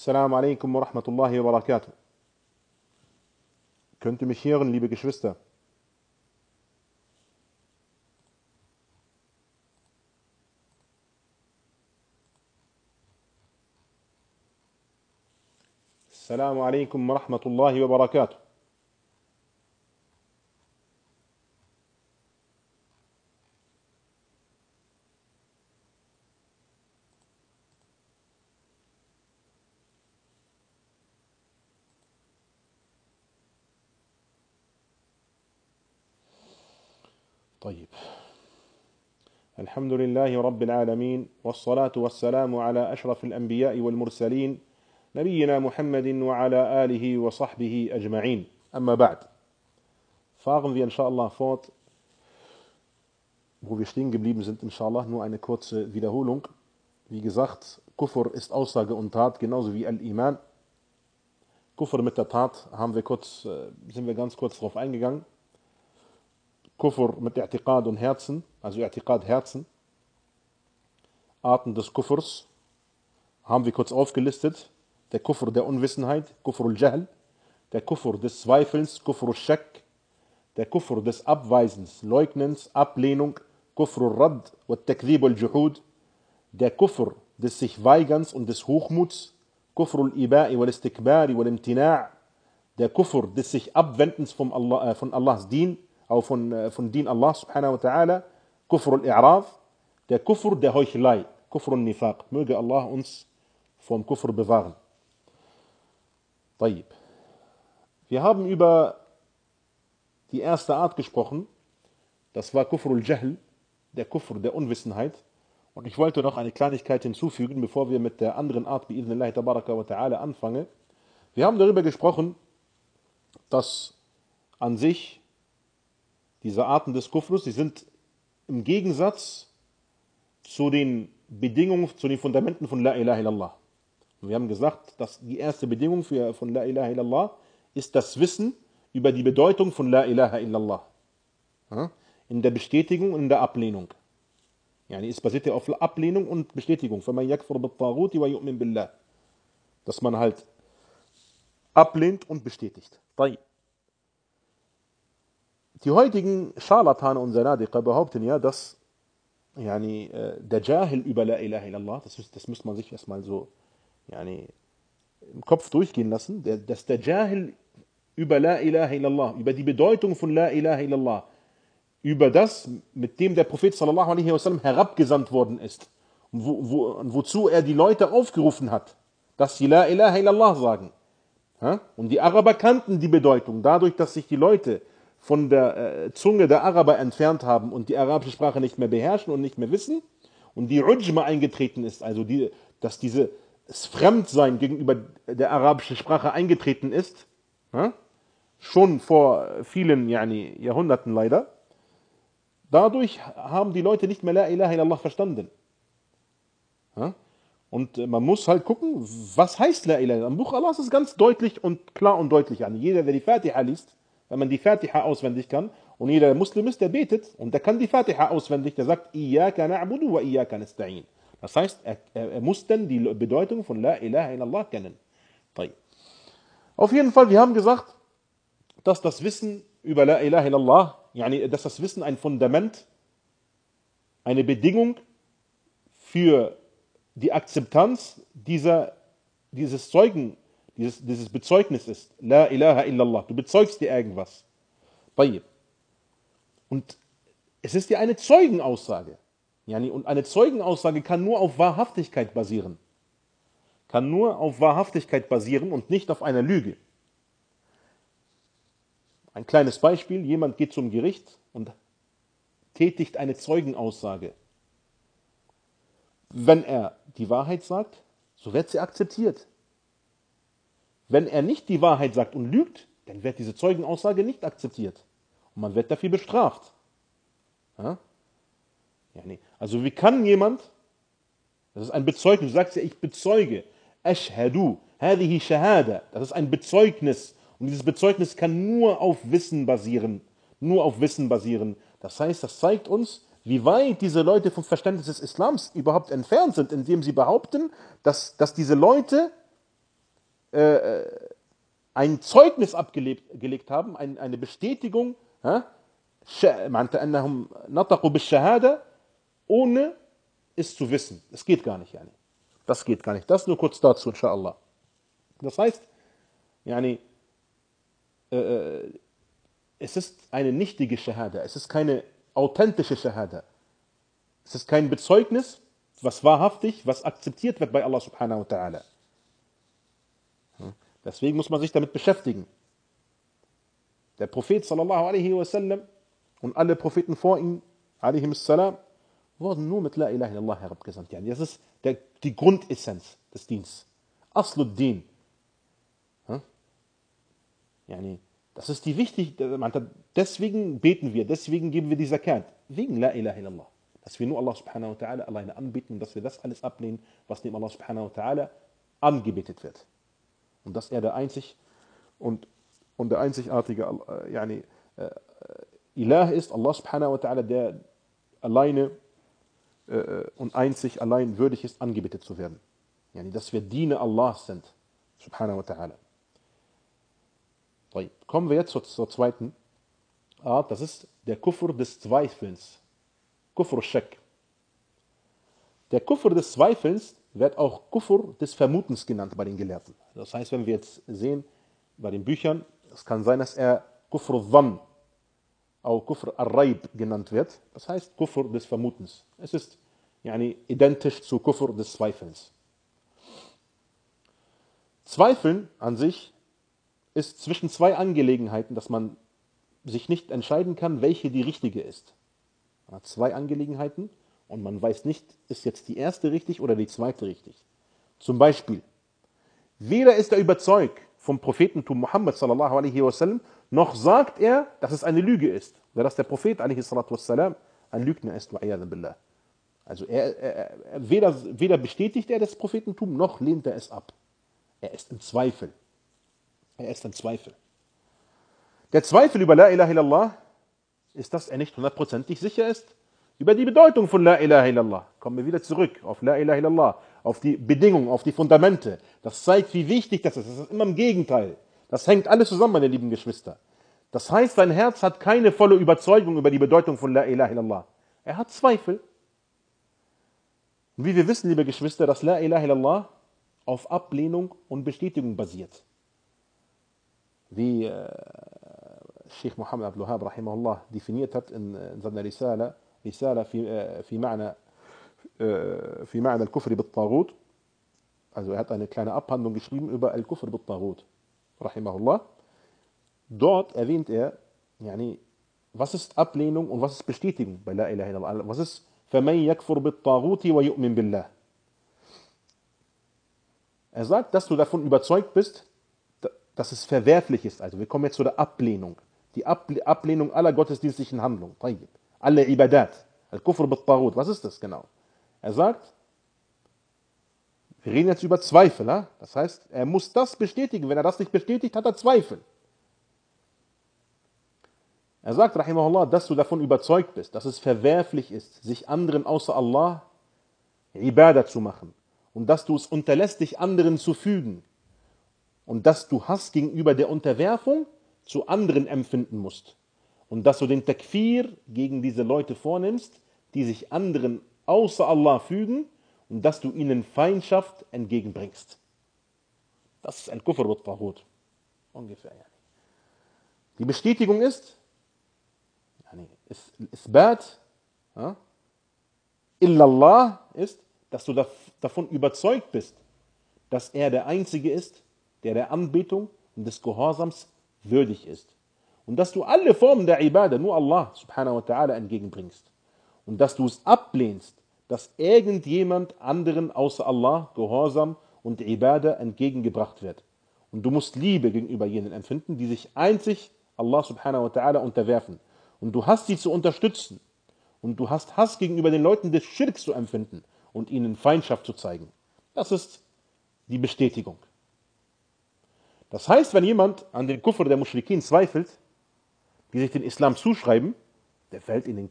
السلام عليكم ورحمة الله وبركاته. Könnt ihr mich hören, liebe السلام عليكم ورحمة الله وبركاته. الحمد لله رب العالمين والصلاة والسلام على أشرف الأنبياء والمرسلين نبينا محمد وعلى آله وصحبه أجمعين أما بعد fahren wir inshallah fort wo wir stehen geblieben sind inshallah nur eine kurze Wiederholung wie gesagt Kufr ist Aussage und Tat genauso wie Al-Iman Kufr mit der Tat haben wir kurz, sind wir ganz kurz darauf eingegangen Kufr mit I'tiqad und Herzen, also I'tiqad Herzen. Arten des Kufrs haben wir kurz aufgelistet. Der Kufr der Unwissenheit, Kufr al-Jahl, der Kufr des Zweifels, Kufr al-Shak, der Kufr des Abweisens, Leugnens, Ablehnung, Kufr al-Rad und Takdhib al-Juhud, der Kufr des sich Weigerns und des Hochmuts, Kufr al-Iba'i wal-Istikbari wal-Imtina' der Kufr des sich Abwendens vom Allah, äh, von Allahs Dien, auch von, von Din Allah subhanahu wa ta'ala, Kufr und I'raf, der Kufr der Heuchelei, Kufr und Nifaq. Möge Allah uns vom Kufr bewahren. Taib. Wir haben über die erste Art gesprochen. Das war Kufrul Jahl, der Kufr der Unwissenheit. Und ich wollte noch eine Kleinigkeit hinzufügen, bevor wir mit der anderen Art, wie Ibnillahi Tabaraka wa Ta'ala, anfangen. Wir haben darüber gesprochen, dass an sich diese Arten des Kufrus, die sind im Gegensatz zu den Bedingungen, zu den Fundamenten von La ilaha illallah. Und wir haben gesagt, dass die erste Bedingung für, von La ilaha illallah ist das Wissen über die Bedeutung von La ilaha illallah. In der Bestätigung und in der Ablehnung. Yani es basiert ja auf Ablehnung und Bestätigung. Dass man halt ablehnt und bestätigt. طيب. Die heutigen Scharlatane und Sanadiqa behaupten ja, dass yani, der Jahil über La ilaha illallah, das, ist, das müsste man sich erstmal so yani, im Kopf durchgehen lassen, dass der Jahil über La ilaha illallah, über die Bedeutung von La ilaha illallah, über das, mit dem der Prophet sallallahu alaihi wasallam herabgesandt worden ist und wo, wo, wozu er die Leute aufgerufen hat, dass sie La ilaha illallah sagen. Und die Araber kannten die Bedeutung, dadurch, dass sich die Leute von der äh, Zunge der Araber entfernt haben und die arabische Sprache nicht mehr beherrschen und nicht mehr wissen und die Ujma eingetreten ist, also die, dass dieses Fremdsein gegenüber der arabischen Sprache eingetreten ist, ja, schon vor vielen yani, Jahrhunderten leider, dadurch haben die Leute nicht mehr La ilaha illallah verstanden. Ja? Und man muss halt gucken, was heißt La ilaha illallah. Im Buch Allah ist ganz deutlich und klar und deutlich an. Jeder, der die Fatiha liest, wenn man die Fatiha auswendig kann. Und jeder Muslim ist, der betet und der kann die Fatiha auswendig, der sagt, Iyaka na'budu wa Iyaka nasta'in. Das heißt, er, er, muss dann die Bedeutung von La ilaha illallah kennen. Auf jeden Fall, wir haben gesagt, dass das Wissen über La ilaha illallah, yani, dass das Wissen ein Fundament, eine Bedingung für die Akzeptanz dieser, dieses Zeugen, dieses, dieses Bezeugnis ist. La ilaha illallah. Du bezeugst dir irgendwas. Und es ist ja eine Zeugenaussage. Und eine Zeugenaussage kann nur auf Wahrhaftigkeit basieren. Kann nur auf Wahrhaftigkeit basieren und nicht auf einer Lüge. Ein kleines Beispiel, jemand geht zum Gericht und tätigt eine Zeugenaussage. Wenn er die Wahrheit sagt, so wird sie akzeptiert. Wenn er nicht die Wahrheit sagt und lügt, dann wird diese Zeugenaussage nicht akzeptiert. Und man wird dafür bestraft. Ja? Ja, nee. Also wie kann jemand, das ist ein Bezeugnis, du sagst ja, ich bezeuge, ashhadu, hadihi shahada, das ist ein Bezeugnis. Und dieses Bezeugnis kann nur auf Wissen basieren. Nur auf Wissen basieren. Das heißt, das zeigt uns, wie weit diese Leute vom Verständnis des Islams überhaupt entfernt sind, indem sie behaupten, dass, dass diese Leute äh, äh, ein Zeugnis abgelegt haben, ein, eine Bestätigung, ohne es zu wissen. Es geht gar nicht, yani. Das geht gar nicht. Das nur kurz dazu, inshallah. Das heißt, yani, äh, äh, es ist eine nichtige Shahada, es ist keine authentische Shahada. Es ist kein Bezeugnis, was wahrhaftig, was akzeptiert wird bei Allah subhanahu wa ta'ala. Deswegen muss man sich damit beschäftigen. Der Prophet sallallahu alaihi wasallam und alle Propheten vor ihm, salam, wurden nur mit La ilaha illallah herabgesandt. Das ist der, die Grundessenz des Dienstes. Asluddin. Das ist die wichtige, deswegen beten wir, deswegen geben wir die Zakat. Wegen La ilaha illallah. Dass wir nur Allah subhanahu wa ta'ala alleine anbieten, dass wir das alles ablehnen, was dem Allah subhanahu wa ta'ala angebetet wird. Und dass er der einzig und, und der einzigartige äh, yani, äh, Ilah ist, Allah subhanahu wa ta'ala, der alleine äh, und einzig allein würdig ist, angebetet zu werden. Yani, dass wir Diener Allahs sind, subhanahu wa ta'ala. Kommen wir jetzt zur, zur, zweiten Art, das ist der Kufr des Zweifelns. Kufr Shek. Der Kufr des Zweifelns wird auch Kufr des Vermutens genannt bei den Gelehrten. Das heißt, wenn wir jetzt sehen bei den Büchern, es kann sein, dass er Kufr Dhann auch Kufr al-Raib genannt wird. Das heißt Kufr des Vermutens. Es ist yani, identisch zu Kufr des Zweifels. Zweifeln an sich ist zwischen zwei Angelegenheiten, dass man sich nicht entscheiden kann, welche die richtige ist. Zwei Angelegenheiten und man weiß nicht, ist jetzt die erste richtig oder die zweite richtig. Zum Beispiel, weder ist er überzeugt vom Prophetentum Muhammad sallallahu alaihi wasallam, noch sagt er, dass es eine Lüge ist. Oder dass der Prophet alaihi salatu wassalam ein Lügner ist. Billah. Also er, er, er, weder, weder bestätigt er das Prophetentum, noch lehnt er es ab. Er ist im Zweifel. Er ist im Zweifel. Der Zweifel über La ilaha illallah ist, dass er nicht hundertprozentig sicher ist über die Bedeutung von La ilaha illallah. Kommen wir wieder zurück auf La ilaha illallah, auf die Bedingungen, auf die Fundamente. Das zeigt, wie wichtig das ist. Das ist immer im Gegenteil. Das hängt alles zusammen, meine lieben Geschwister. Das heißt, sein Herz hat keine volle Überzeugung über die Bedeutung von La ilaha illallah. Er hat Zweifel. Und wie wir wissen, liebe Geschwister, dass La ilaha illallah auf Ablehnung und Bestätigung basiert. Wie äh, Sheikh Muhammad Abdul Wahab rahimahullah definiert hat in, in seiner Risala, Risala في في معنى في معنى الكفر بالطاغوت also er hat eine kleine Abhandlung geschrieben über Al-Kufr bit-Taghut rahimahullah dort erwähnt er yani, was ist Ablehnung und was ist Bestätigung bei La ilaha illallah was ist فَمَنْ يَكْفُرْ بِالطَّاغُوتِ وَيُؤْمِنْ بِاللَّهِ er sagt, dass du davon überzeugt bist, dass es verwerflich ist. Also wir kommen jetzt zu der Ablehnung. Die Ablehnung aller gottesdienstlichen Handlungen. Alle Ibadat. Al-Kufr bit-Taghut. Was ist das genau? Er sagt, wir reden jetzt über Zweifel. Das heißt, er muss das bestätigen. Wenn er das nicht bestätigt, hat er Zweifel. Er sagt, Rahimahullah, dass du davon überzeugt bist, dass es verwerflich ist, sich anderen außer Allah Ibadah zu machen. Und dass du es unterlässt, dich anderen zu fügen. Und dass du Hass gegenüber der Unterwerfung zu anderen empfinden musst und dass du den Takfir gegen diese Leute vornimmst, die sich anderen außer Allah fügen und dass du ihnen Feindschaft entgegenbringst. Das ist ein Kufr wa Tahut. Ungefähr. Die Bestätigung ist, Isbat, ja, illallah ist, dass du davon überzeugt bist, dass er der Einzige ist, der der Anbetung und des Gehorsams würdig ist und dass du alle Formen der Ibadah nur Allah subhanahu wa ta'ala entgegenbringst und dass du es ablehnst, dass irgendjemand anderen außer Allah Gehorsam und Ibadah entgegengebracht wird. Und du musst Liebe gegenüber jenen empfinden, die sich einzig Allah subhanahu wa ta'ala unterwerfen. Und du hast sie zu unterstützen. Und du hast Hass gegenüber den Leuten des Schirks zu empfinden und ihnen Feindschaft zu zeigen. Das ist die Bestätigung. Das heißt, wenn jemand an den Kufr der Mushrikin zweifelt, die sich den Islam zuschreiben, der fällt in, den,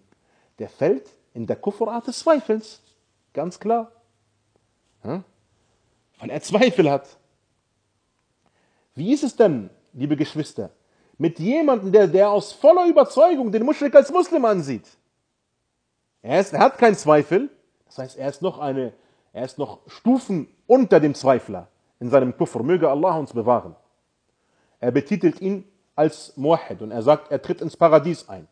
der fällt in der Kufferart des Zweifels. Ganz klar. Ja? Weil er Zweifel hat. Wie ist es denn, liebe Geschwister, mit jemandem, der, der aus voller Überzeugung den Muschrik als Muslim ansieht? Er, ist, er hat keinen Zweifel, das heißt, er ist noch eine, er ist noch Stufen unter dem Zweifler in seinem Kufr. Möge Allah uns bewahren. Er betitelt ihn als Muahid und er sagt, er tritt ins Paradies ein.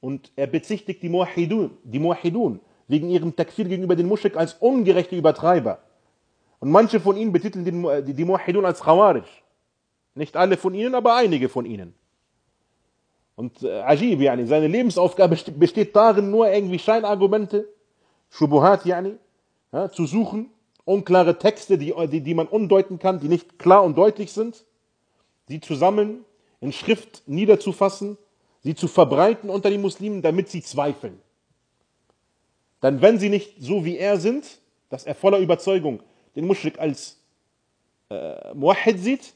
Und er bezichtigt die Muahidun, die Muahidun wegen ihrem Takfir gegenüber den Muschrik als ungerechte Übertreiber. Und manche von ihnen betiteln den, die, die Muahidun als Khawarij. Nicht alle von ihnen, aber einige von ihnen. Und äh, Ajib, yani, seine Lebensaufgabe besteht darin, nur irgendwie Scheinargumente, Shubuhat, yani, ja, zu suchen, unklare Texte, die, die, die man undeuten kann, die nicht klar und deutlich sind, sie zu sammeln, in Schrift niederzufassen, sie zu verbreiten unter die Muslimen, damit sie zweifeln. Dann, wenn sie nicht so wie er sind, dass er voller Überzeugung den Muschrik als äh, Muahid sieht,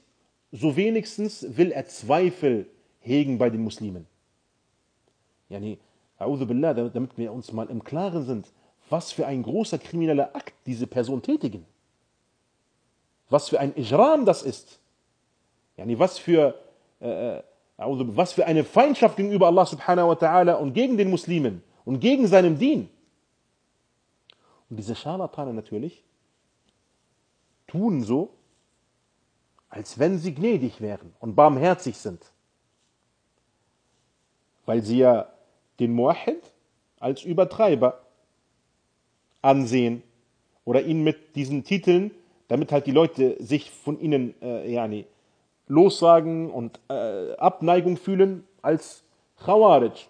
so wenigstens will er Zweifel hegen bei den Muslimen. Yani, billah, damit wir uns mal im Klaren sind, was für ein großer krimineller Akt diese Person tätigen. Was für ein Ijram das ist. Yani, was für, äh, äh was für eine Feindschaft gegenüber Allah subhanahu wa ta'ala und gegen den Muslimen und gegen seinem Dien. Und diese Scharlatane natürlich tun so, als wenn sie gnädig wären und barmherzig sind. Weil sie ja den Muahid als Übertreiber ansehen oder ihn mit diesen Titeln, damit halt die Leute sich von ihnen äh, yani, lossagen und äh, Abneigung fühlen, als Khawarij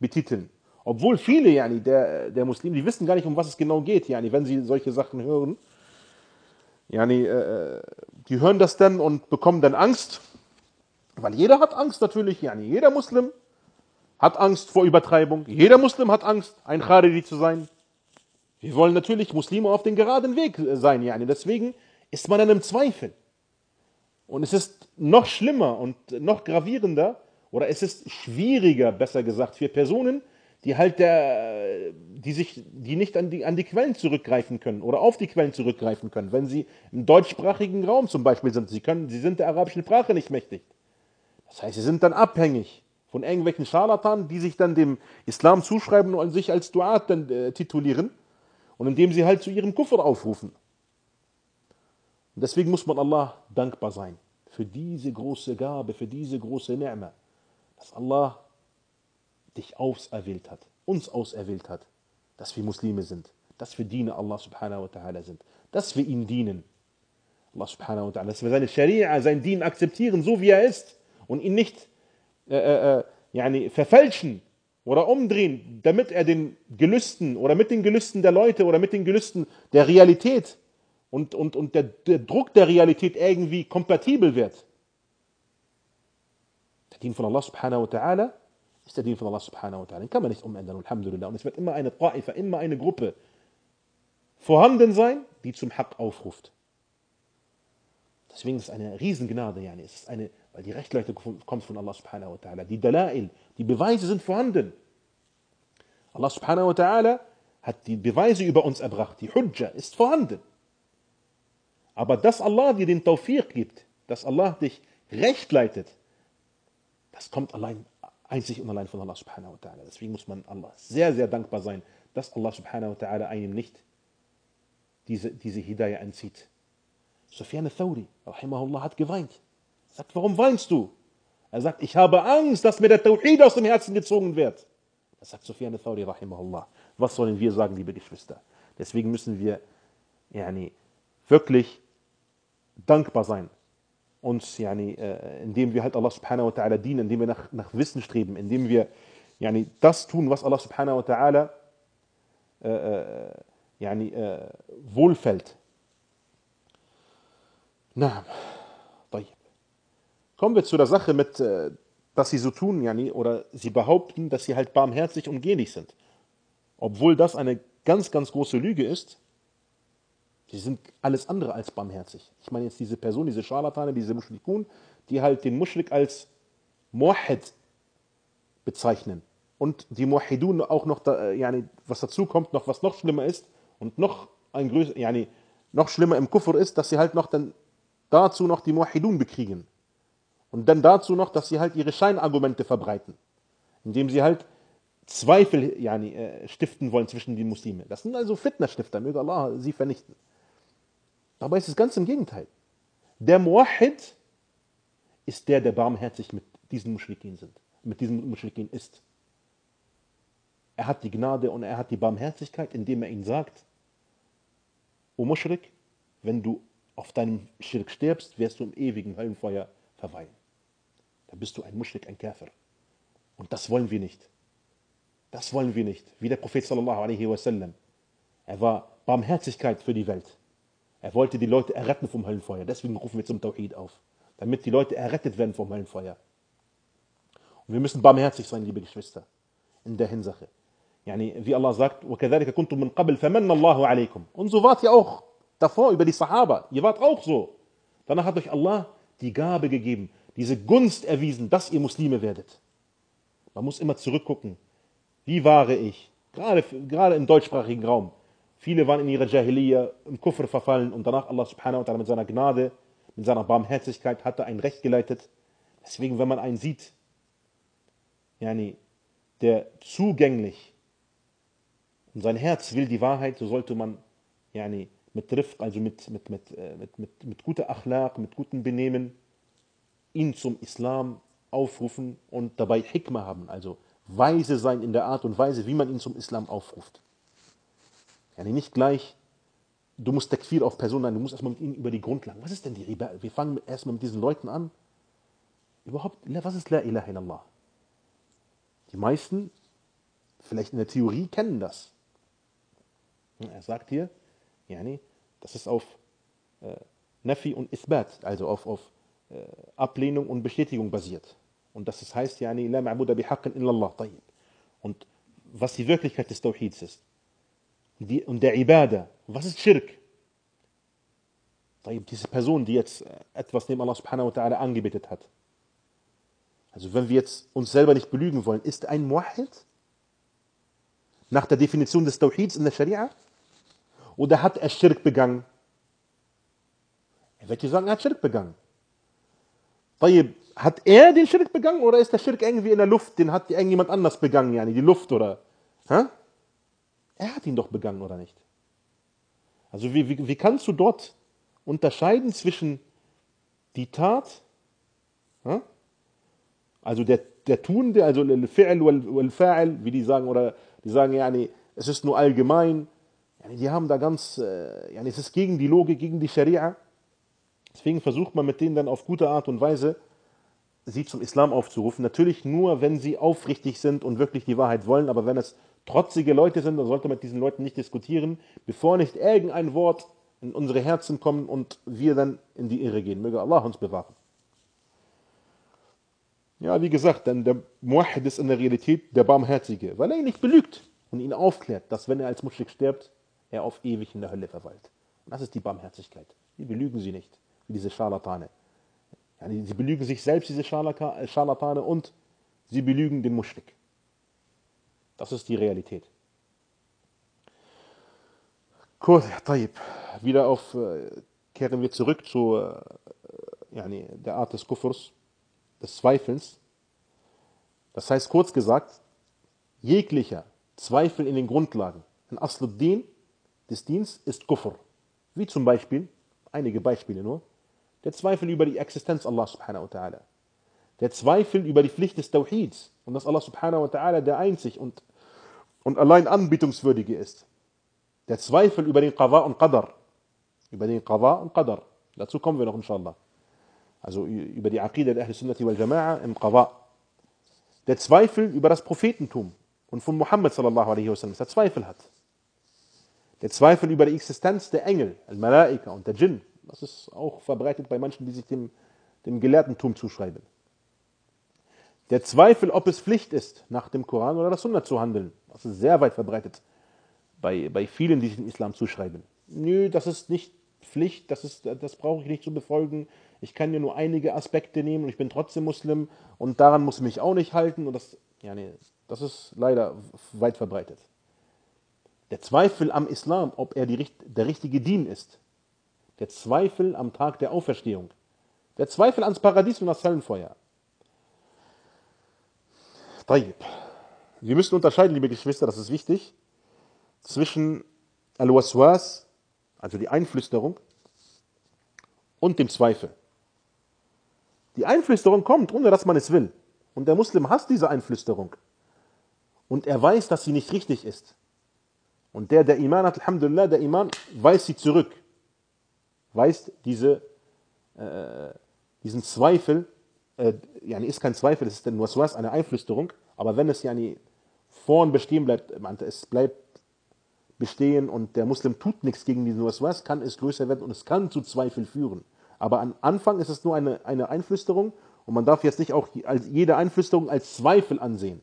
betiteln. Obwohl viele yani, der, der Muslime, die wissen gar nicht, um was es genau geht, yani, wenn sie solche Sachen hören. Yani, äh, die hören das dann und bekommen dann Angst, weil jeder hat Angst natürlich, yani, jeder Muslim hat Angst vor Übertreibung, jeder Muslim hat Angst, ein Kharidi zu sein. Wir wollen natürlich Muslime auf den geraden Weg sein, yani. deswegen ist man dann im Zweifel. Und es ist noch schlimmer und noch gravierender, oder es ist schwieriger, besser gesagt, für Personen, die halt der, die sich, die nicht an die, an die Quellen zurückgreifen können oder auf die Quellen zurückgreifen können, wenn sie im deutschsprachigen Raum zum Beispiel sind. Sie können, sie sind der arabischen Sprache nicht mächtig. Das heißt, sie sind dann abhängig von irgendwelchen Scharlatanen, die sich dann dem Islam zuschreiben und sich als Duat dann äh, titulieren und indem sie halt zu ihrem Kufr aufrufen. Und deswegen muss man Allah dankbar sein für diese große Gabe, für diese große Ni'ma, dass Allah dich auserwählt hat, uns auserwählt hat, dass wir Muslime sind, dass wir Diener Allah subhanahu wa ta'ala sind, dass wir ihm dienen. Allah subhanahu wa ta'ala, dass wir seine Scharia, sein Dien akzeptieren, so wie er ist und ihn nicht äh, äh, äh yani, verfälschen oder umdrehen, damit er den Gelüsten oder mit den Gelüsten der Leute oder mit den Gelüsten der Realität und, und, und der, der Druck der Realität irgendwie kompatibel wird. Der Dien von Allah subhanahu wa ta'ala ist der Dien von Allah subhanahu wa ta'ala. Den kann man nicht umändern, Alhamdulillah. Und es wird immer eine Ta'ifa, immer eine Gruppe vorhanden sein, die zum Haqq aufruft. Deswegen ist es eine Riesengnade, yani. es ist eine, weil die Rechtleute kommt von Allah subhanahu wa ta'ala. Die Dalail, die Beweise sind vorhanden. Allah subhanahu wa ta'ala hat die Beweise über uns erbracht. Die Hujja ist vorhanden. Aber dass Allah dir den Tawfiq gibt, dass Allah dich recht leitet, das kommt allein einzig und allein von Allah subhanahu wa ta'ala. Deswegen muss man Allah sehr, sehr dankbar sein, dass Allah subhanahu wa ta'ala einem nicht diese, diese Hidayah entzieht. Sufyan al-Thawri, rahimahullah, hat geweint. Er sagt, warum weinst du? Er sagt, ich habe Angst, dass mir der Tawhid aus dem Herzen gezogen wird. Das sagt Sufyan al-Thawri, rahimahullah. Was sollen wir sagen, liebe Geschwister? Deswegen müssen wir yani, wirklich dankbar sein uns, yani, äh, indem wir halt Allah subhanahu wa ta'ala dienen, indem wir nach, nach Wissen streben, indem wir yani, das tun, was Allah subhanahu wa ta'ala äh, yani, äh, wohlfällt. Na, Kommen wir zu der Sache mit, dass sie so tun, yani, oder sie behaupten, dass sie halt barmherzig und gnädig sind. Obwohl das eine ganz, ganz große Lüge ist, Sie sind alles andere als barmherzig. Ich meine jetzt diese Person, diese Scharlatane, diese Mushrikun, die halt den Mushrik als Muahid bezeichnen. Und die Muahidun auch noch, da, yani, was dazu kommt, noch was noch schlimmer ist und noch ein größer, yani, noch schlimmer im Kufr ist, dass sie halt noch dann dazu noch die Muahidun bekriegen. Und dann dazu noch, dass sie halt ihre Scheinargumente verbreiten, indem sie halt Zweifel yani, äh, stiften wollen zwischen den Muslimen. Das sind also Fitnerstifter, möge Allah sie vernichten. Dabei ist es ganz im Gegenteil. Der Muahid ist der, der barmherzig mit diesen Muschrikin sind, mit diesen Muschrikin ist. Er hat die Gnade und er hat die Barmherzigkeit, indem er ihnen sagt, O Muschrik, wenn du auf deinem Schirk stirbst, wirst du im ewigen Höllenfeuer verweilen. Da bist du ein Muschrik, ein Käfer. Und das wollen wir nicht. Das wollen wir nicht. Wie der Prophet sallallahu alaihi wasallam. Er war Barmherzigkeit für die Welt. Er wollte die Leute erretten vom Höllenfeuer. Deswegen rufen wir zum Tawhid auf. Damit die Leute errettet werden vom Höllenfeuer. Und wir müssen barmherzig sein, liebe Geschwister, in der Hinsache. Yani, wie Allah sagt, وَكَذَلِكَ كُنْتُم مِّن قَبْلِ فَمَنَّ اللَّهُ عَلَيْكُمْ Und so wart ihr auch davor über die Sahaba. Ihr wart auch so. Danach hat euch Allah die Gabe gegeben, diese Gunst erwiesen, dass ihr Muslime werdet. Man muss immer zurückgucken. Wie war ich? Gerade, gerade im deutschsprachigen Raum. Viele waren in ihrer Jahiliyyah im Kufr verfallen und danach Allah subhanahu wa ta'ala mit seiner Gnade, mit seiner Barmherzigkeit hatte ein Recht geleitet. Deswegen, wenn man einen sieht, yani, der zugänglich und sein Herz will die Wahrheit, so sollte man yani, mit Rifq, also mit, mit, mit, äh, mit, mit, mit guter Achlaq, mit gutem Benehmen, ihn zum Islam aufrufen und dabei Hikmah haben, also weise sein in der Art und Weise, wie man ihn zum Islam aufruft. Yani nicht gleich, du musst Takfir auf Personen ein, du musst erstmal mit ihnen über die Grundlagen. Was ist denn die Riba? Wir fangen erstmal mit diesen Leuten an. Überhaupt, was ist La ilaha illallah? Die meisten, vielleicht in der Theorie, kennen das. Er sagt hier, yani, das ist auf äh, Nafi und Isbat, also auf, auf äh, Ablehnung und Bestätigung basiert. Und das heißt, yani, La ma'buda bihaqqin illallah, tayyib. Und was die Wirklichkeit des Tawhids ist. Die, und der Ibadah. Was ist Schirk? Diese Person, die jetzt äh, etwas neben Allah subhanahu wa ta'ala angebetet hat. Also wenn wir jetzt uns selber nicht belügen wollen, ist ein Muahid nach der Definition des Tawhids in der Scharia? Oder hat er Schirk begangen? Er wird dir sagen, er hat Schirk begangen. Hat er den Schirk begangen oder ist der Schirk irgendwie in der Luft? Den hat irgendjemand anders begangen, yani die Luft oder? Hä? Er hat ihn doch begangen oder nicht? Also wie, wie, wie kannst du dort unterscheiden zwischen die Tat, also der, der Tunde, also Fi'l wie die sagen, oder die sagen, yani, es ist nur allgemein, die haben da ganz, äh, yani, es ist gegen die Logik, gegen die Scharia. Deswegen versucht man mit denen dann auf gute Art und Weise, sie zum Islam aufzurufen. Natürlich nur, wenn sie aufrichtig sind und wirklich die Wahrheit wollen, aber wenn es trotzige Leute sind, dann sollte man mit diesen Leuten nicht diskutieren, bevor nicht irgendein Wort in unsere Herzen kommt und wir dann in die Irre gehen. Möge Allah uns bewahren. Ja, wie gesagt, denn der Muahid ist in der Realität der Barmherzige, weil er ihn nicht belügt und ihn aufklärt, dass wenn er als Muschrik stirbt, er auf ewig in der Hölle verweilt. Und das ist die Barmherzigkeit. Wir belügen sie nicht, wie diese Scharlatane. Sie belügen sich selbst, diese Scharlatane, und sie belügen den Muschrik. Das ist die Realität. Gut, Tayyip, wieder auf, äh, kehren wir zurück zu äh, yani, der Art des Kuffers, des Zweifelns. Das heißt kurz gesagt, jeglicher Zweifel in den Grundlagen, in Asluddin des Dienstes ist Kufr. Wie zum Beispiel, einige Beispiele nur, der Zweifel über die Existenz Allah subhanahu wa ta'ala. Der Zweifel über die Pflicht des Tawhids und dass Allah subhanahu wa ta'ala der einzig und, und allein anbietungswürdige ist. Der Zweifel über den Qadar und Qadar. Über den Qadar und Qadar. Dazu kommen wir noch inshallah. Also über die Aqidah der Ahl-Sunnati wal Jama'a im Qadar. Der Zweifel über das Prophetentum und von Muhammad sallallahu alaihi wasallam, der Zweifel hat. Der Zweifel über die Existenz der Engel, Al-Malaika und der Jinn, das ist auch verbreitet bei manchen, die sich dem, dem Gelehrtentum zuschreiben. Der Zweifel, ob es Pflicht ist, nach dem Koran oder der Sunna zu handeln, das ist sehr weit verbreitet bei, bei vielen, die sich den Islam zuschreiben. Nö, das ist nicht Pflicht, das, ist, das brauche ich nicht zu befolgen. Ich kann ja nur einige Aspekte nehmen und ich bin trotzdem Muslim und daran muss ich mich auch nicht halten. Und das, ja, nee, das ist leider weit verbreitet. Der Zweifel am Islam, ob er die, der richtige Dien ist, Der Zweifel am Tag der Auferstehung. Der Zweifel ans Paradies und das Höllenfeuer. طيب. Wir müssen unterscheiden, liebe Geschwister, das ist wichtig, zwischen Al-Waswas, also die Einflüsterung, und dem Zweifel. Die Einflüsterung kommt, ohne dass man es will. Und der Muslim hasst diese Einflüsterung. Und er weiß, dass sie nicht richtig ist. Und der, der Iman hat, Alhamdulillah, der Iman weist sie zurück. Weist diese, äh, diesen Zweifel, äh, yani ist kein Zweifel, es ist nur was, eine Einflüsterung, aber wenn es yani vorn bestehen bleibt, es bleibt bestehen und der Muslim tut nichts gegen diesen was, kann es größer werden und es kann zu Zweifel führen. Aber am Anfang ist es nur eine, eine Einflüsterung und man darf jetzt nicht auch jede Einflüsterung als Zweifel ansehen.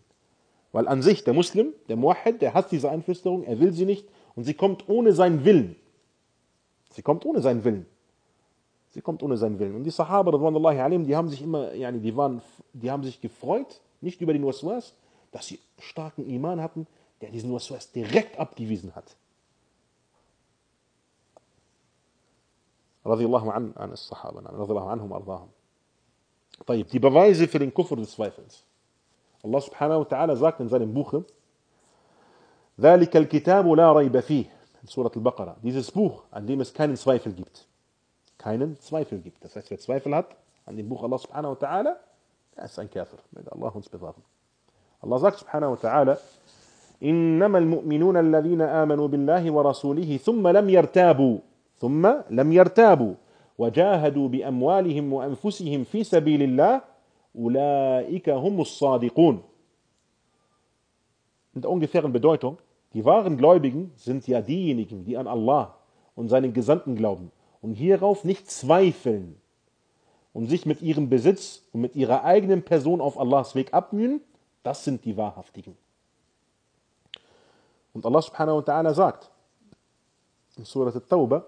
Weil an sich, der Muslim, der Muahid, der hat diese Einflüsterung, er will sie nicht und sie kommt ohne seinen Willen. Sie kommt ohne seinen Willen. Sie kommt ohne seinen Willen. Und die Sahaba, alim, die haben sich immer, yani, die, waren, die haben sich gefreut, nicht über den Waswas, dass sie starken Iman hatten, der diesen Waswas direkt abgewiesen hat. رضي الله عن عن الصحابة رضي الله عنهم وأرضاهم طيب die Beweise für den Kufr des Zweifels Allah subhanahu wa ta'ala sagt in seinem Buche, ذلك الكتاب لا ريب فيه in Surat al-Baqarah. Dieses Buch, an dem es keinen Zweifel gibt. Keinen Zweifel gibt. Das heißt, wer Zweifel hat an dem Buch Allah subhanahu wa ta'ala, der ist ein Kafir. Möge Allah uns bewahren. Allah sagt subhanahu wa ta'ala, إنما المؤمنون الذين آمنوا بالله ورسوله ثم لم يرتابوا ثم لم يرتابوا وجاهدوا بأموالهم وأنفسهم في سبيل الله Ulaika humus sadiqun. In der ungefähren Bedeutung, die wahren Gläubigen sind ja diejenigen, die an Allah und seinen Gesandten glauben und hierauf nicht zweifeln und sich mit ihrem Besitz und mit ihrer eigenen Person auf Allahs Weg abmühen, das sind die Wahrhaftigen. Und Allah subhanahu wa ta'ala sagt in Surah At-Tawbah,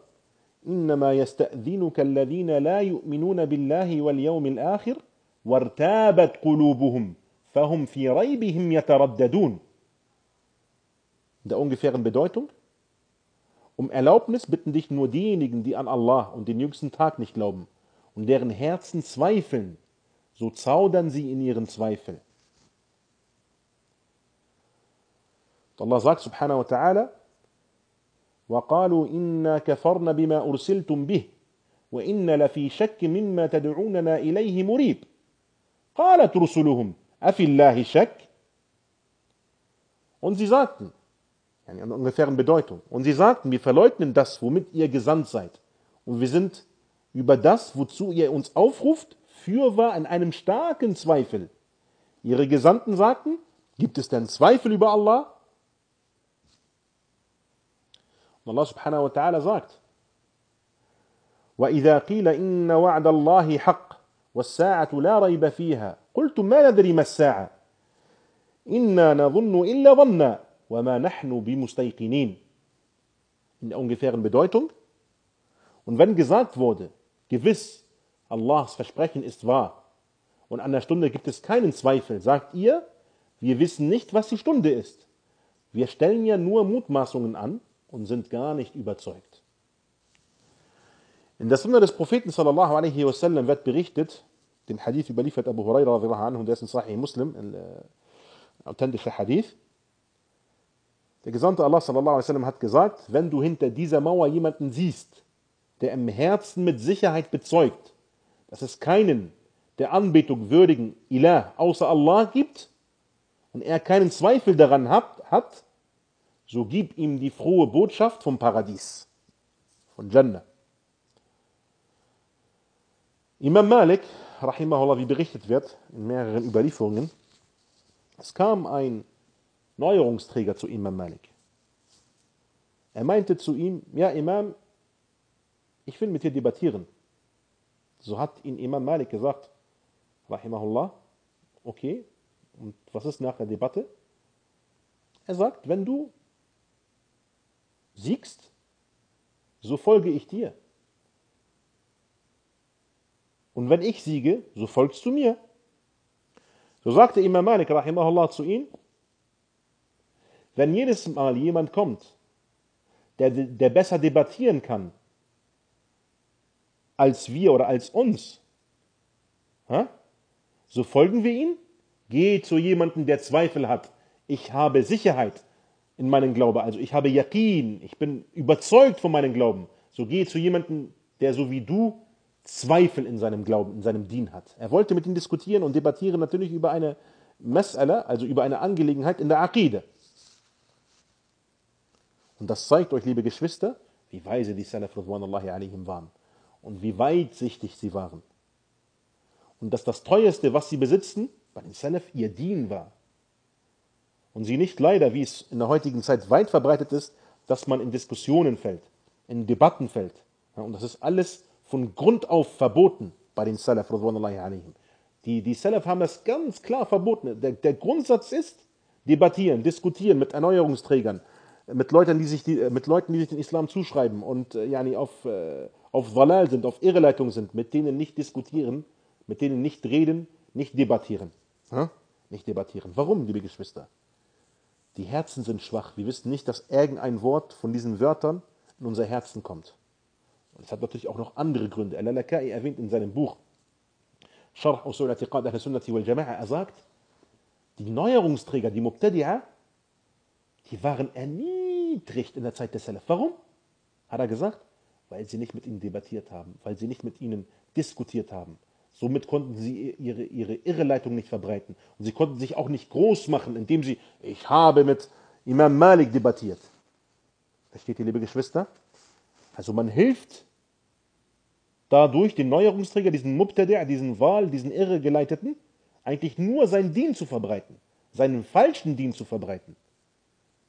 إنما يستأذنك الذين لا يؤمنون بالله واليوم الآخر وارتابت قلوبهم فهم في ريبهم يترددون. In der ungefähren Bedeutung. Um Erlaubnis bitten dich nur diejenigen, die an Allah und den jüngsten Tag nicht glauben und deren Herzen zweifeln, so zaudern sie in ihren Zweifel. Allah sagt subhanahu wa ta'ala, وقالوا إنا كفرنا بما أرسلتم به وإنا لفي شك مما تدعوننا إليه مريب قالت رسلهم أفي الله شك Und sie sagten, in ungefähren Bedeutung, und sie sagten, wir verleugnen das, womit ihr gesandt seid. Und wir sind über das, wozu ihr uns aufruft, fürwahr in einem starken Zweifel. Ihre Gesandten sagten, gibt es denn Zweifel über Allah? Und Allah subhanahu wa ta'ala sagt, وَإِذَا قِيلَ إِنَّ وَعْدَ اللَّهِ حَقٌّ والساعة لا ريب فيها قلتم ما ندري ما الساعة إنا نظن إلا ظنا وما نحن بمستيقنين in der ungefähren Bedeutung. Und wenn gesagt wurde, gewiss, Allahs Versprechen ist wahr und an der Stunde gibt es keinen Zweifel, sagt ihr, wir wissen nicht, was die Stunde ist. Wir stellen ja nur Mutmaßungen an und sind gar nicht überzeugt. In der Sunna des Propheten sallallahu alaihi wasallam wird berichtet, den Hadith überliefert Abu Huraira anhu, der ist in Sahih Muslim, ein äh, authentischer Hadith. der Gesandte Allah sallallahu alaihi wasallam hat gesagt, wenn du hinter dieser Mauer jemanden siehst, der im Herzen mit Sicherheit bezeugt, dass es keinen der Anbetung würdigen Ilah außer Allah gibt und er keinen Zweifel daran hat, hat so gib ihm die frohe Botschaft vom Paradies, von Jannah. Imam Malik, rahimahullah, wie berichtet wird in mehreren Überlieferungen, es kam ein Neuerungsträger zu Imam Malik. Er meinte zu ihm, ja Imam, ich will mit dir debattieren. So hat ihn Imam Malik gesagt, rahimahullah, okay, und was ist nach der Debatte? Er sagt, wenn du siegst, so folge ich dir. Und wenn ich siege, so folgst du mir. So sagte Imam Malik rahimahullah zu ihm, wenn jedes Mal jemand kommt, der, der besser debattieren kann, als wir oder als uns, so folgen wir ihm. Geh zu jemandem, der Zweifel hat. Ich habe Sicherheit in meinem Glauben, also ich habe Yaqin, ich bin überzeugt von meinem Glauben. So geh zu jemandem, der so wie du Zweifel in seinem Glauben, in seinem Dien hat. Er wollte mit ihm diskutieren und debattieren natürlich über eine Mas'ala, also über eine Angelegenheit in der Aqide. Und das zeigt euch, liebe Geschwister, wie weise die Salaf waren und wie weitsichtig sie waren. Und dass das teuerste, was sie besitzen, bei den Salaf ihr Dien war. Und sie nicht leider, wie es in der heutigen Zeit weit verbreitet ist, dass man in Diskussionen fällt, in Debatten fällt. und das ist alles von Grund auf verboten bei den Salaf. Die, die Salaf haben das ganz klar verboten. Der, der Grundsatz ist, debattieren, diskutieren mit Erneuerungsträgern, mit Leuten, die sich, die, mit Leuten, die sich den Islam zuschreiben und äh, yani auf, äh, auf Walal sind, auf Irreleitung sind, mit denen nicht diskutieren, mit denen nicht reden, nicht debattieren. Hm? Nicht debattieren. Warum, liebe Geschwister? Die Herzen sind schwach. Wir wissen nicht, dass irgendein Wort von diesen Wörtern in unser Herzen kommt. Und es hat natürlich auch noch andere Gründe. Al-Lalakai erwähnt in seinem Buch Sharh Usul Atiqad Ahl Sunnati wal Jama'a, er sagt, die Neuerungsträger, die Mubtadi'a, die waren erniedrigt in der Zeit des Salaf. Warum? Hat er gesagt? Weil sie nicht mit ihnen debattiert haben, weil sie nicht mit ihnen diskutiert haben. Somit konnten sie ihre, ihre Irreleitung nicht verbreiten. Und sie konnten sich auch nicht groß machen, indem sie, ich habe mit Imam Malik debattiert. Versteht ihr, liebe Geschwister? Also man hilft dadurch den Neuerungsträger, diesen Mubtadi', diesen Wahl, diesen Irregeleiteten, eigentlich nur seinen Dien zu verbreiten, seinen falschen Dien zu verbreiten,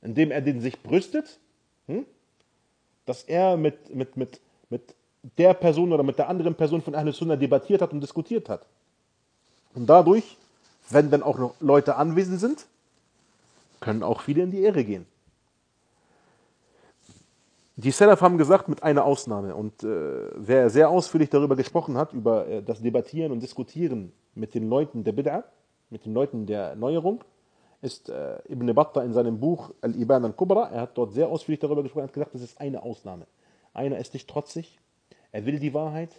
indem er den sich brüstet, hm, dass er mit, mit, mit, mit der Person oder mit der anderen Person von Ahl Sunnah debattiert hat und diskutiert hat. Und dadurch, wenn dann auch noch Leute anwesend sind, können auch viele in die Irre gehen. Die Salaf haben gesagt, mit einer Ausnahme. Und äh, wer sehr ausführlich darüber gesprochen hat, über äh, das Debattieren und Diskutieren mit den Leuten der Bid'a, mit den Leuten der Neuerung, ist äh, Ibn Battah in seinem Buch Al-Iban al-Kubra. Er hat dort sehr ausführlich darüber gesprochen hat gesagt, das ist eine Ausnahme. Einer ist nicht trotzig, er will die Wahrheit,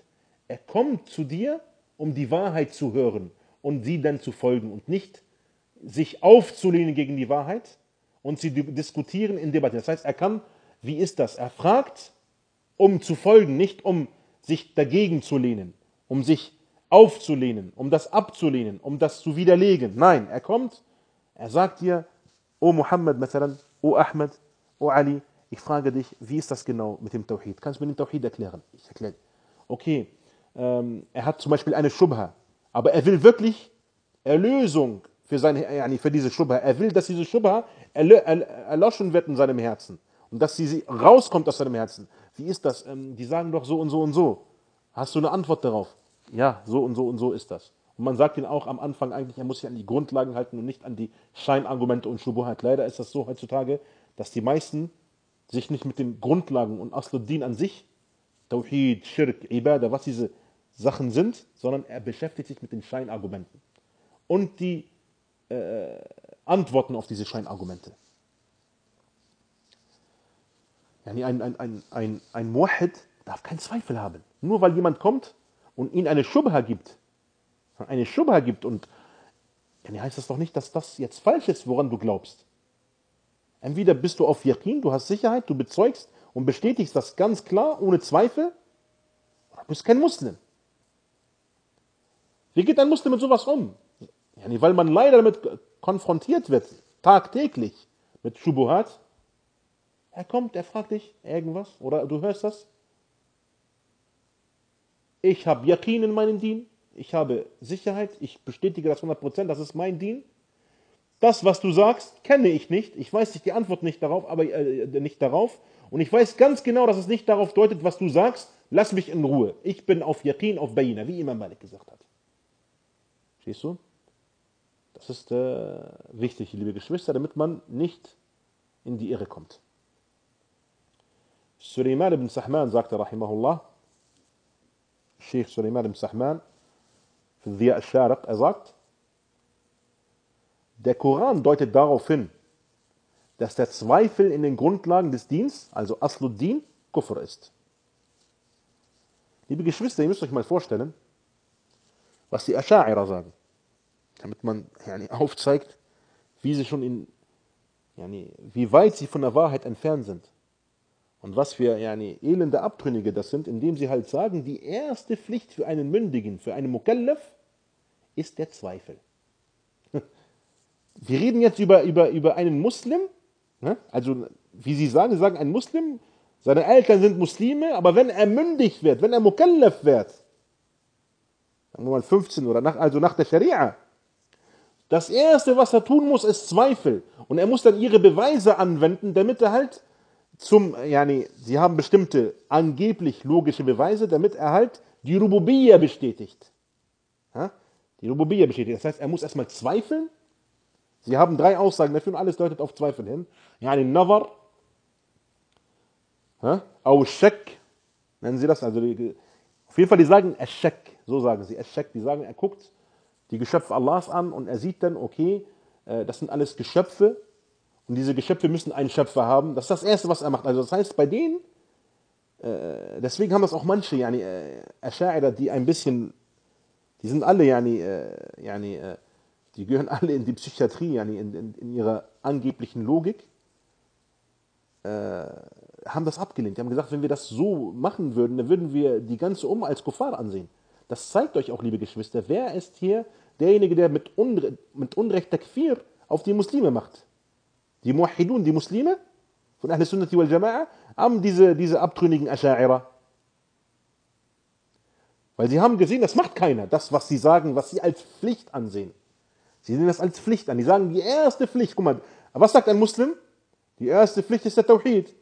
er kommt zu dir, um die Wahrheit zu hören und sie dann zu folgen und nicht sich aufzulehnen gegen die Wahrheit und sie diskutieren in Debatten. Das heißt, er kann wie ist das? Er fragt, um zu folgen, nicht um sich dagegen zu lehnen, um sich aufzulehnen, um das abzulehnen, um das zu widerlegen. Nein, er kommt, er sagt dir, O Muhammad, O Ahmed, O Ali, ich frage dich, wie ist das genau mit dem Tawhid? Kannst du mir den Tawhid erklären? Ich erkläre. Okay, ähm, er hat zum Beispiel eine Shubha, aber er will wirklich Erlösung für, seine, für diese Shubha. Er will, dass diese Shubha erloschen wird in seinem Herzen und dass sie rauskommt aus deinem Herzen. Wie ist das? Ähm, die sagen doch so und so und so. Hast du eine Antwort darauf? Ja, so und so und so ist das. Und man sagt ihnen auch am Anfang eigentlich, er muss sich an die Grundlagen halten und nicht an die Scheinargumente und Schubuhat. Leider ist das so heutzutage, dass die meisten sich nicht mit den Grundlagen und Asluddin an sich, Tawhid, Shirk, Ibadah, was diese Sachen sind, sondern er beschäftigt sich mit den Scheinargumenten und die äh, Antworten auf diese Scheinargumente. Ein, ein, ein, ein, ein Muahid darf keinen Zweifel haben. Nur weil jemand kommt und ihm eine Schubha gibt, eine Schubha gibt und dann heißt das doch nicht, dass das jetzt falsch ist, woran du glaubst. Entweder bist du auf Yaqin, du hast Sicherheit, du bezeugst und bestätigst das ganz klar, ohne Zweifel, oder du bist kein Muslim. Wie geht ein Muslim mit sowas um? Ja, weil man leider damit konfrontiert wird, tagtäglich mit Shubuhat, er kommt, er fragt dich irgendwas oder du hörst das. Ich habe Yakin in meinem Dien, ich habe Sicherheit, ich bestätige das 100%, das ist mein Dien. Das, was du sagst, kenne ich nicht. Ich weiß nicht die Antwort nicht darauf, aber äh, nicht darauf. Und ich weiß ganz genau, dass es nicht darauf deutet, was du sagst. Lass mich in Ruhe. Ich bin auf Yakin, auf Bayina, wie Imam Malik gesagt hat. Siehst du? Das ist äh, wichtig, liebe Geschwister, damit man nicht in die Irre kommt. Suleiman ibn Sahman sagte, rahimahullah, Sheikh Suleiman ibn Sahman, Dhia al-Shariq, er sagt, der Koran deutet darauf hin, dass der Zweifel in den Grundlagen des Dienstes, also Asluddin, Kufr ist. Liebe Geschwister, ihr müsst euch mal vorstellen, was die Asha'ira sagen. Damit man yani, aufzeigt, wie sie schon in, yani, wie weit sie von der Wahrheit entfernt sind. Und was für yani, elende Abtrünnige das sind, indem sie halt sagen, die erste Pflicht für einen Mündigen, für einen Mukallaf, ist der Zweifel. Wir reden jetzt über, über, über einen Muslim, ne? also wie Sie sagen, Sie sagen, ein Muslim, seine Eltern sind Muslime, aber wenn er mündig wird, wenn er Mukallaf wird, sagen wir mal 15 oder nach, also nach der Scharia, das erste, was er tun muss, ist Zweifel. Und er muss dann ihre Beweise anwenden, damit er halt zum, yani, sie haben bestimmte angeblich logische Beweise, damit er halt die Rububiyya bestätigt. Ja? Die Rububiyya bestätigt. Das heißt, er muss erstmal zweifeln. Sie haben drei Aussagen dafür und alles deutet auf Zweifel hin. Yani Nazar, au Shek, nennen sie das. Also die, auf jeden Fall, die sagen Ashek, so sagen sie Ashek. Die sagen, er guckt die Geschöpfe Allahs an und er sieht dann, okay, äh, das sind alles Geschöpfe, und diese Geschöpfe müssen einen Schöpfer haben. Das ist das Erste, was er macht. Also das heißt, bei denen, äh, deswegen haben das auch manche, yani, äh, Asha'ira, die ein bisschen, die sind alle, yani, äh, yani, äh, die gehören alle in die Psychiatrie, yani, in, in, in ihrer angeblichen Logik, äh, haben das abgelehnt. Die haben gesagt, wenn wir das so machen würden, dann würden wir die ganze Umma als Kuffar ansehen. Das zeigt euch auch, liebe Geschwister, wer ist hier derjenige, der mit, Unre mit Unrecht Takfir auf die Muslime macht? Die Muahidun, die Muslime von Ahl Sunnati wal Jama'a, haben diese, diese abtrünnigen Asha'ira. Weil sie haben gesehen, das macht keiner, das, was sie sagen, was sie als Pflicht ansehen. Sie sehen das als Pflicht an. Die sagen, die erste Pflicht, guck mal, was sagt ein Muslim? Die erste Pflicht ist der Tawhid.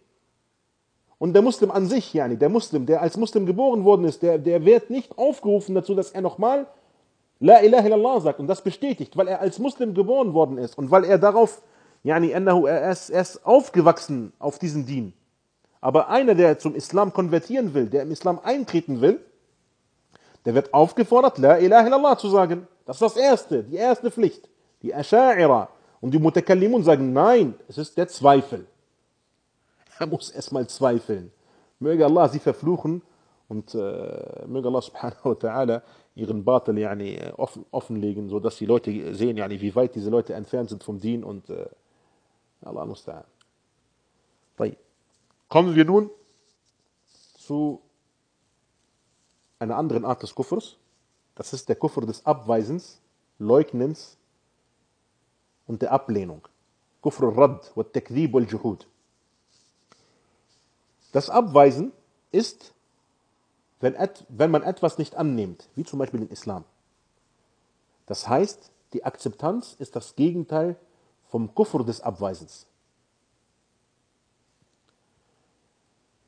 Und der Muslim an sich, yani, der Muslim, der als Muslim geboren worden ist, der, der wird nicht aufgerufen dazu, dass er nochmal La ilaha illallah sagt und das bestätigt, weil er als Muslim geboren worden ist und weil er darauf Yani er ist, er ist aufgewachsen auf diesen Dien. Aber einer, der zum Islam konvertieren will, der im Islam eintreten will, der wird aufgefordert, La ilaha illallah zu sagen. Das ist das Erste, die erste Pflicht. Die Asha'ira und die Mutakallimun sagen, nein, es ist der Zweifel. Er muss erstmal zweifeln. Möge Allah sie verfluchen und äh, möge Allah subhanahu wa ta'ala ihren Batel yani, offen, offenlegen, sodass die Leute sehen, yani, wie weit diese Leute entfernt sind vom Dien und äh, Allah musta'an. Kommen wir nun zu einer anderen Art des Kuffers. Das ist der Kuffer des Abweisens, Leugnens und der Ablehnung. Kufr al-Rad wa takdhib wal juhud. Das Abweisen ist, wenn, wenn man etwas nicht annimmt, wie zum Beispiel den Islam. Das heißt, die Akzeptanz ist das Gegenteil vom Kufr des Abweisens.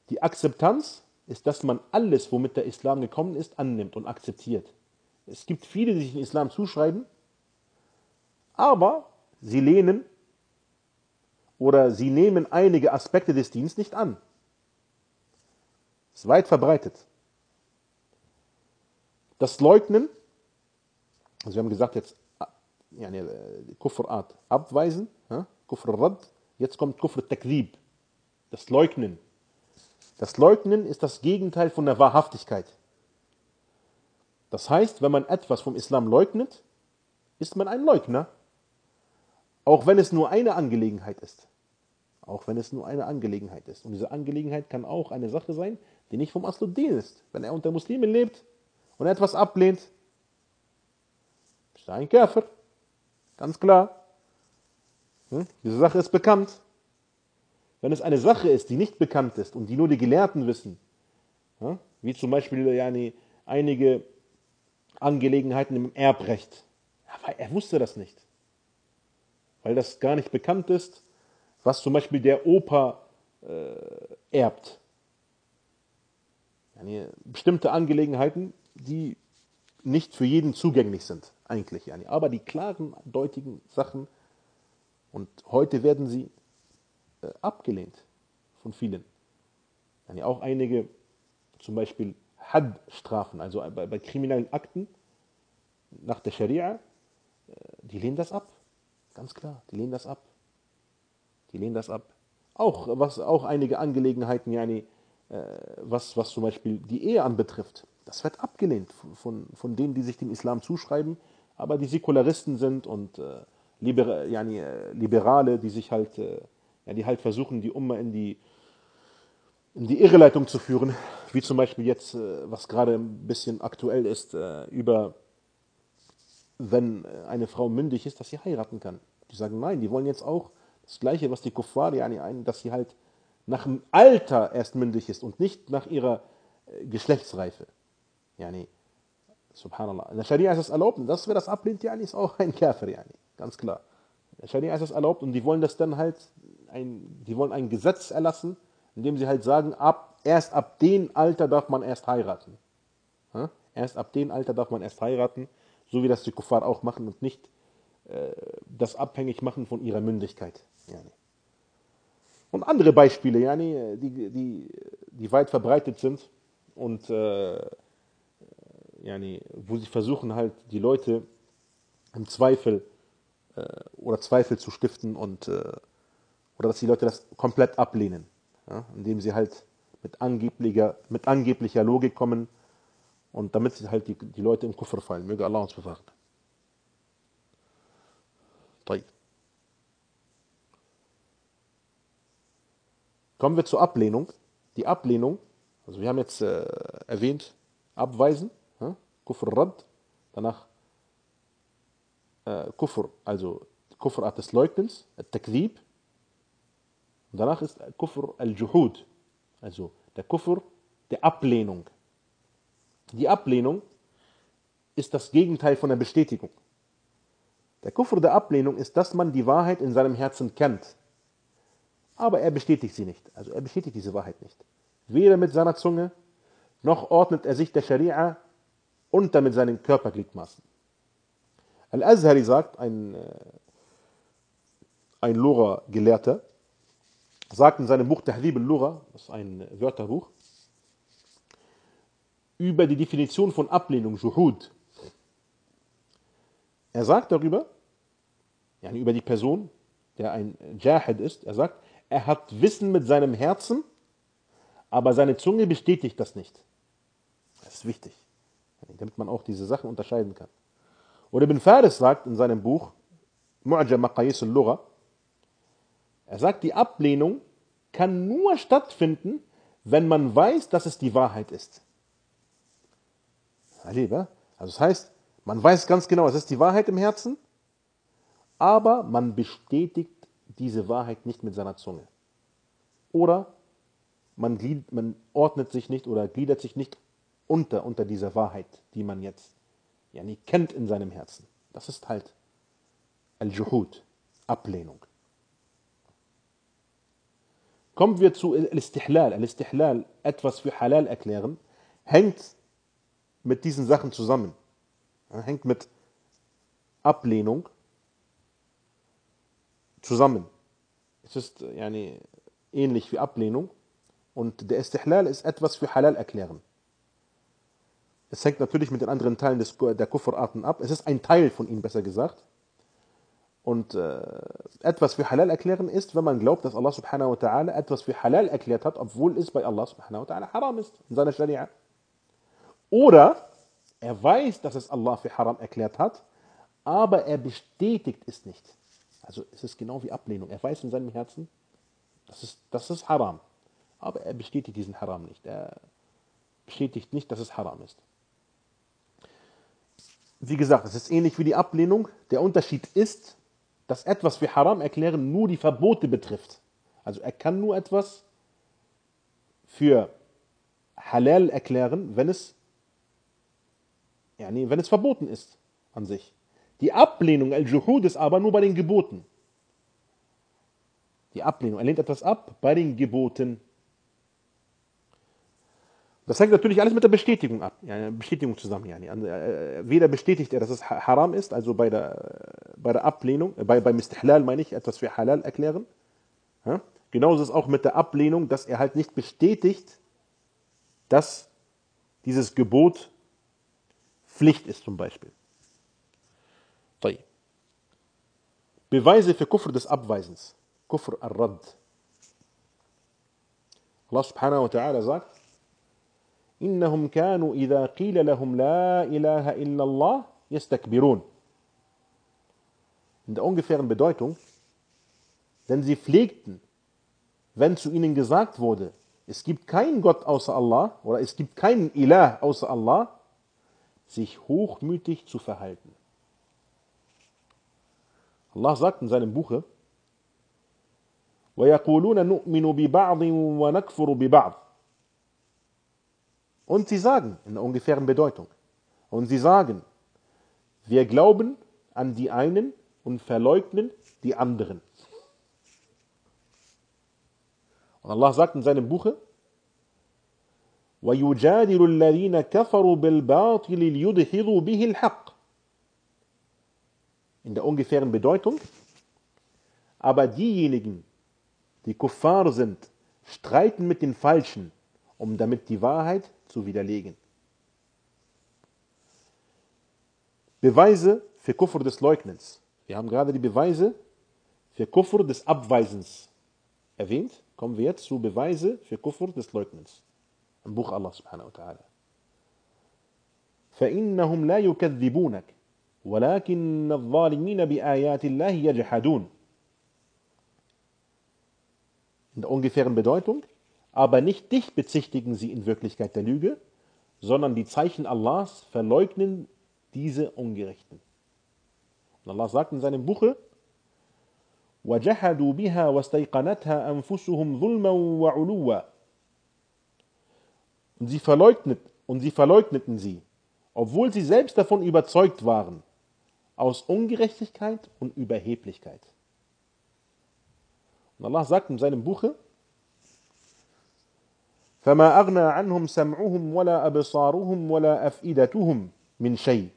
Die Akzeptanz ist, dass man alles, womit der Islam gekommen ist, annimmt und akzeptiert. Es gibt viele, die sich den Islam zuschreiben, aber sie lehnen oder sie nehmen einige Aspekte des Dienstes nicht an. Ist weit verbreitet. Das Leugnen, also wir haben gesagt jetzt, yani, Kufrat abweisen, Kufr Rad, jetzt kommt Kufr Takdib, das Leugnen. Das Leugnen ist das Gegenteil von der Wahrhaftigkeit. Das heißt, wenn man etwas vom Islam leugnet, ist man ein Leugner. Auch wenn es nur eine Angelegenheit ist. Auch wenn es nur eine Angelegenheit ist. Und diese Angelegenheit kann auch eine Sache sein, die nicht vom Asluddin ist. Wenn er unter Muslimen lebt und etwas ablehnt, ist er ein Käfer. Ganz klar. Hm? Diese Sache ist bekannt. Wenn es eine Sache ist, die nicht bekannt ist und die nur die Gelehrten wissen, wie zum Beispiel yani, einige Angelegenheiten im Erbrecht, aber er wusste das nicht, weil das gar nicht bekannt ist, was zum Beispiel der Opa äh, erbt. Yani, bestimmte Angelegenheiten, die nicht für jeden zugänglich sind eigentlich. Yani. Aber die klaren, deutigen Sachen, und heute werden sie abgelehnt von vielen. Yani auch einige, zum Beispiel Had-Strafen, also bei, bei, kriminellen Akten nach der Scharia, äh, die lehnen das ab. Ganz klar, die lehnen das ab. Die lehnen das ab. Auch, was auch einige Angelegenheiten, yani, äh, was, was zum Beispiel die Ehe anbetrifft. Das wird abgelehnt von, von denen, die sich dem Islam zuschreiben, aber die Säkularisten sind und äh, Liber, yani, äh, Liberale, die sich halt, äh, ja, die halt versuchen, die Umma in die, in die Irreleitung zu führen, wie zum Beispiel jetzt, äh, was gerade ein bisschen aktuell ist, äh, über wenn eine Frau mündig ist, dass sie heiraten kann. Die sagen nein, die wollen jetzt auch das Gleiche, was die Kuffar, yani, dass sie halt nach dem Alter erst mündig ist und nicht nach ihrer äh, Geschlechtsreife. Yani, subhanallah. In der Scharia ist es erlaubt und das, wer das ablehnt, yani, ist auch ein Kafir, yani, ganz klar. In der Scharia ist es erlaubt und die wollen das dann halt, ein, die wollen ein Gesetz erlassen, in dem sie halt sagen, ab, erst ab dem Alter darf man erst heiraten. Ja? Erst ab dem Alter darf man erst heiraten, so wie das die Kuffar auch machen und nicht äh, das abhängig machen von ihrer Mündigkeit. Yani. Und andere Beispiele, yani, die, die, die weit verbreitet sind und äh, yani, wo sie versuchen halt die Leute im Zweifel äh, oder Zweifel zu stiften und äh, oder dass die Leute das komplett ablehnen, ja, indem sie halt mit angeblicher, mit angeblicher Logik kommen und damit sie halt die, die Leute im Kuffer fallen. Möge Allah uns bewahren. Kommen wir zur Ablehnung. Die Ablehnung, also wir haben jetzt äh, erwähnt, abweisen, ja? Kufr Rad, danach äh, Kufr, also Kufr Art des Leugnens, Takdib, und danach ist Kufr al-Juhud, also der Kufr der Ablehnung. Die Ablehnung ist das Gegenteil von der Bestätigung. Der Kufr der Ablehnung ist, dass man die Wahrheit in seinem Herzen kennt. Aber er bestätigt sie nicht. Also er bestätigt diese Wahrheit nicht. Weder mit seiner Zunge, noch ordnet er sich der Scharia unter mit seinen Körpergliedmaßen. Al-Azhari sagt, ein, äh, ein Lura-Gelehrter, sagt in seinem Buch Tahdib al-Lura, das ist ein Wörterbuch, über die Definition von Ablehnung, Juhud. Er sagt darüber, yani über die Person, der ein Jahid ist, er sagt, er hat Wissen mit seinem Herzen, aber seine Zunge bestätigt das nicht. Das ist wichtig, damit man auch diese Sachen unterscheiden kann. Oder Ibn Faris sagt in seinem Buch Mu'jam Maqayis al-Lugha, er sagt, die Ablehnung kann nur stattfinden, wenn man weiß, dass es die Wahrheit ist. Also das heißt, man weiß ganz genau, es ist die Wahrheit im Herzen, aber man bestätigt diese Wahrheit nicht mit seiner Zunge. Oder man, glied, man ordnet sich nicht oder gliedert sich nicht unter, unter dieser Wahrheit, die man jetzt ja nicht kennt in seinem Herzen. Das ist halt Al-Juhud, Ablehnung. Kommen wir zu Al-Istihlal. Al-Istihlal, etwas für Halal erklären, hängt mit diesen Sachen zusammen. Hängt mit Ablehnung zusammen. Es ist yani, ähnlich wie Ablehnung. Und der Istihlal ist etwas für Halal erklären. Es hängt natürlich mit den anderen Teilen des, der Kufferarten ab. Es ist ein Teil von ihnen, besser gesagt. Und äh, etwas für Halal erklären ist, wenn man glaubt, dass Allah subhanahu wa ta'ala etwas für Halal erklärt hat, obwohl es bei Allah subhanahu wa ta'ala haram ist, in seiner Sharia. Oder er weiß, dass es Allah für haram erklärt hat, aber er bestätigt es nicht. Also es ist genau wie Ablehnung. Er weiß in seinem Herzen, das ist, das ist Haram. Aber er bestätigt diesen Haram nicht. Er bestätigt nicht, dass es Haram ist. Wie gesagt, es ist ähnlich wie die Ablehnung. Der Unterschied ist, dass etwas für Haram erklären nur die Verbote betrifft. Also er kann nur etwas für Halal erklären, wenn es, ja, nee, wenn es verboten ist an sich. Die Ablehnung, Al-Juhud, ist aber nur bei den Geboten. Die Ablehnung, er lehnt etwas ab bei den Geboten. Das hängt natürlich alles mit der Bestätigung ab, ja, Bestätigung zusammen. Ja. Äh, äh, weder bestätigt er, dass es haram ist, also bei der, bei der Ablehnung, äh, bei, bei Mistihlal meine ich, etwas für halal erklären. Ja? Genauso ist es auch mit der Ablehnung, dass er halt nicht bestätigt, dass dieses Gebot Pflicht ist zum Beispiel. Beweise für Kufr des Abweisens. Kufr al-Rad. Allah subhanahu wa ta'ala sagt, إنهم كانوا إذا قيل لهم لا إله إلا الله يستكبرون. In der ungefähren Bedeutung, denn sie pflegten, wenn zu ihnen gesagt wurde, es gibt keinen Gott außer Allah oder es gibt keinen Ilah außer Allah, sich hochmütig zu verhalten. Allah sagt in seinem Buche, وَيَقُولُونَ نُؤْمِنُ بِبَعْضٍ وَنَكْفُرُ بِبَعْضٍ Und sie sagen, in der ungefähren Bedeutung, und sie sagen, wir glauben an die einen und verleugnen die anderen. Und Allah sagt in seinem Buche, وَيُجَادِلُ الَّذِينَ كَفَرُوا بِالْبَاطِلِ لِيُدْحِضُوا بِهِ الْحَقِّ In der ungefähren Bedeutung, aber diejenigen, die Kuffar sind, streiten mit den Falschen, um damit die Wahrheit zu widerlegen. Beweise für Kufr des Leugnens. Wir haben gerade die Beweise für Kufr des Abweisens erwähnt. Kommen wir jetzt zu Beweise für Kufr des Leugnens. Im Buch Allah subhanahu wa ta'ala. فإنهم لا يكذبونك ولكن الظالمين بآيات الله يجحدون in der ungefähren Bedeutung, aber nicht dich bezichtigen sie in Wirklichkeit der Lüge, sondern die Zeichen Allahs verleugnen diese Ungerechten. Und Allah sagt in seinem Buche, وَجَحَدُوا بِهَا وَاسْتَيْقَنَتْهَا أَنفُسُهُمْ ظُلْمًا وَعُلُوًّا Und sie, verleugnet, und sie verleugneten sie, obwohl sie selbst davon überzeugt waren, aus Ungerechtigkeit und Überheblichkeit. Und Allah sagt in seinem Buche, فما أغنى عنهم سمعهم ولا أبصارهم ولا أفئدتهم من شيء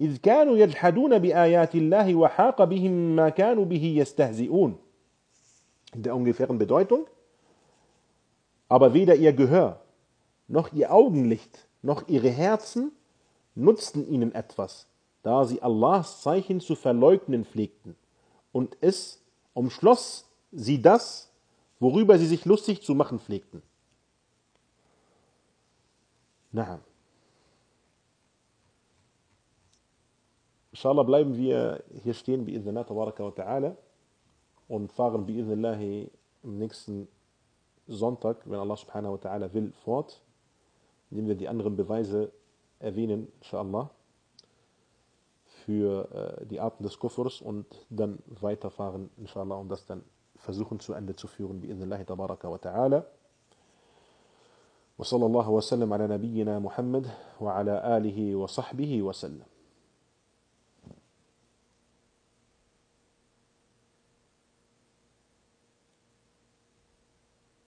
إذ كانوا يجحدون بآيات الله وحاق بهم ما كانوا به يستهزئون In der ungefähren Bedeutung, aber weder ihr Gehör, noch ihr Augenlicht, noch ihre Herzen nutzten ihnen etwas, da sie Allahs Zeichen zu verleugnen pflegten, und es umschloss sie das, worüber sie sich lustig zu machen pflegten. Na. Inshallah bleiben wir hier stehen, bi'idhnillah tabaraka wa ta'ala, und fahren bi'idhnillah im nächsten Sonntag, wenn Allah subhanahu wa ta'ala will, fort, indem wir die anderen Beweise erwähnen, inshallah, für äh, die Arten des Kufrs und dann weiterfahren, inshallah, und das dann versuchen zu Ende zu führen, bi'idhnillahi tabaraka wa ta'ala. وصلى الله وسلم على نبينا محمد وعلى آله وصحبه وسلم.